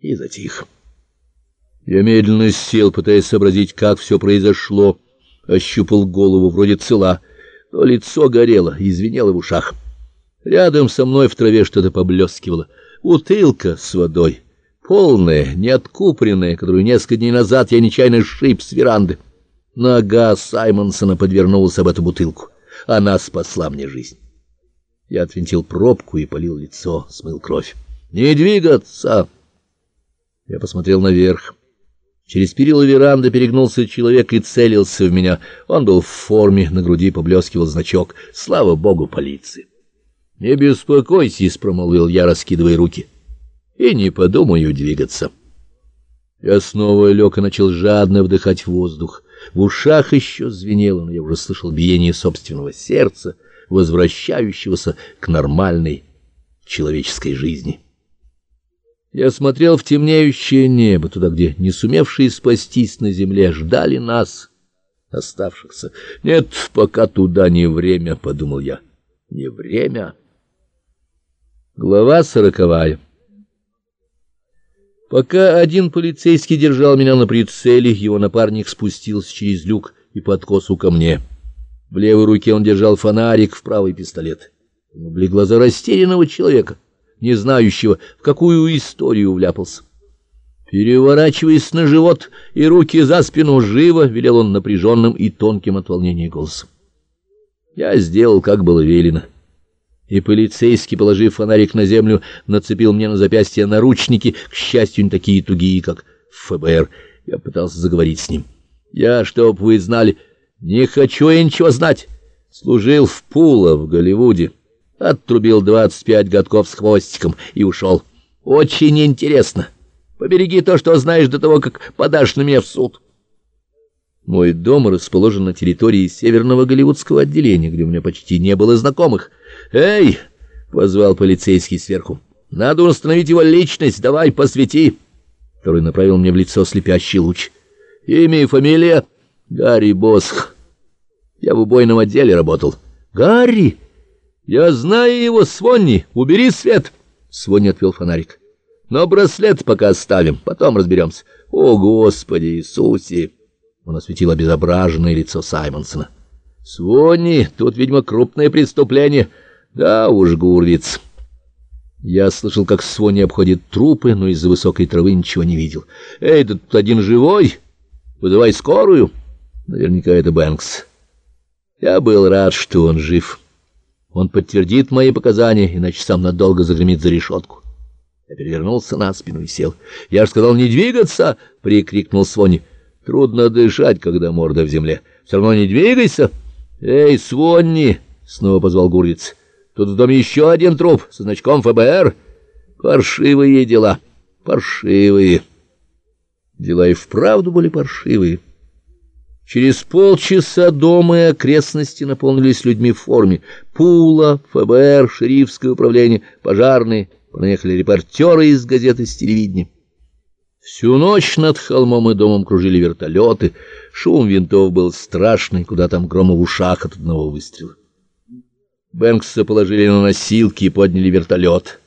и затих. Я медленно сел, пытаясь сообразить, как все произошло, ощупал голову, вроде цела, но лицо горело и звенело в ушах. Рядом со мной в траве что-то поблескивало. Бутылка с водой, полная, неоткупленная, которую несколько дней назад я нечаянно сшиб с веранды. Нога Саймонсона подвернулась об эту бутылку. Она спасла мне жизнь. Я отвинтил пробку и полил лицо, смыл кровь. «Не двигаться!» Я посмотрел наверх. Через перила веранды перегнулся человек и целился в меня. Он был в форме, на груди поблескивал значок. Слава богу, полиции. «Не беспокойтесь», — промолвил я, раскидывая руки. «И не подумаю двигаться». Я снова лег и начал жадно вдыхать воздух. В ушах еще звенело, но я уже слышал биение собственного сердца, возвращающегося к нормальной человеческой жизни. Я смотрел в темнеющее небо, туда, где не сумевшие спастись на земле ждали нас, оставшихся. Нет, пока туда не время, — подумал я, — не время. Глава сороковая. Пока один полицейский держал меня на прицеле, его напарник спустился через люк и подкосу ко мне. В левой руке он держал фонарик, в правый пистолет. Были глаза растерянного человека — не знающего, в какую историю вляпался. Переворачиваясь на живот и руки за спину живо, велел он напряженным и тонким от волнения голосом. Я сделал, как было велено. И полицейский, положив фонарик на землю, нацепил мне на запястье наручники, к счастью, не такие тугие, как ФБР. Я пытался заговорить с ним. Я, чтоб вы знали, не хочу я ничего знать. Служил в Пуло в Голливуде отрубил двадцать пять годков с хвостиком и ушел. Очень интересно. Побереги то, что знаешь до того, как подашь на меня в суд. Мой дом расположен на территории северного голливудского отделения, где у меня почти не было знакомых. «Эй!» — позвал полицейский сверху. «Надо установить его личность. Давай, посвети!» Второй направил мне в лицо слепящий луч. «Имя и фамилия?» «Гарри Босх. Я в убойном отделе работал». «Гарри!» Я знаю его, Свонни. Убери свет. Свонни отвел фонарик. Но браслет пока оставим, потом разберемся. О, Господи Иисусе! Он осветил обезображенное лицо Саймонсона. Свонни, тут, видимо, крупное преступление. Да уж, Гурвиц. Я слышал, как Свонни обходит трупы, но из-за высокой травы ничего не видел. Эй, тут один живой? Вызывай скорую. Наверняка это Бэнкс. Я был рад, что он жив. Он подтвердит мои показания, иначе сам надолго загремит за решетку. Я перевернулся на спину и сел. — Я же сказал не двигаться! — прикрикнул Свони. — Трудно дышать, когда морда в земле. Все равно не двигайся. — Эй, Свонни! — снова позвал Гурлиц. — Тут в доме еще один труп со значком ФБР. Паршивые дела, паршивые. Дела и вправду были паршивые. — Через полчаса дома и окрестности наполнились людьми в форме. Пула, ФБР, шерифское управление, пожарные, понаехали репортеры из газеты с телевидения. Всю ночь над холмом и домом кружили вертолеты, шум винтов был страшный, куда там грома в ушах от одного выстрела. Бэнкса положили на носилки и подняли вертолет.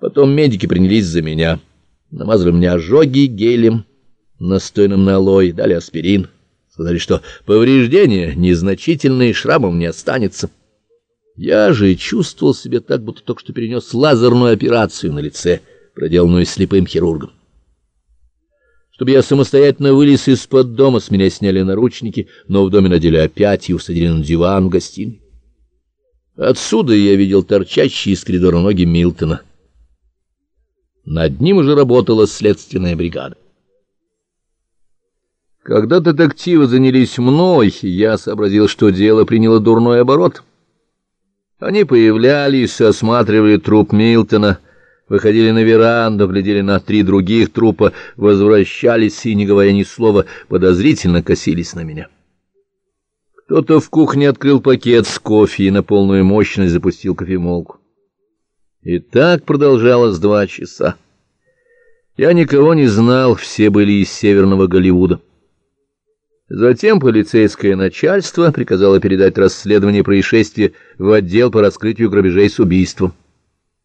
Потом медики принялись за меня. Намазали мне ожоги гелем, настойным на алоэ, дали аспирин. Сказали, что повреждения незначительные, шрамом не останется. Я же чувствовал себя так, будто только что перенес лазерную операцию на лице, проделанную слепым хирургом. Чтобы я самостоятельно вылез из-под дома, с меня сняли наручники, но в доме надели опять и усадили на диван в гостиной. Отсюда я видел торчащие из коридора ноги Милтона. Над ним уже работала следственная бригада. Когда детективы занялись мной, я сообразил, что дело приняло дурной оборот. Они появлялись, осматривали труп Милтона, выходили на веранду, глядели на три других трупа, возвращались и, не говоря ни слова, подозрительно косились на меня. Кто-то в кухне открыл пакет с кофе и на полную мощность запустил кофемолку. И так продолжалось два часа. Я никого не знал, все были из северного Голливуда. Затем полицейское начальство приказало передать расследование происшествия в отдел по раскрытию грабежей с убийством.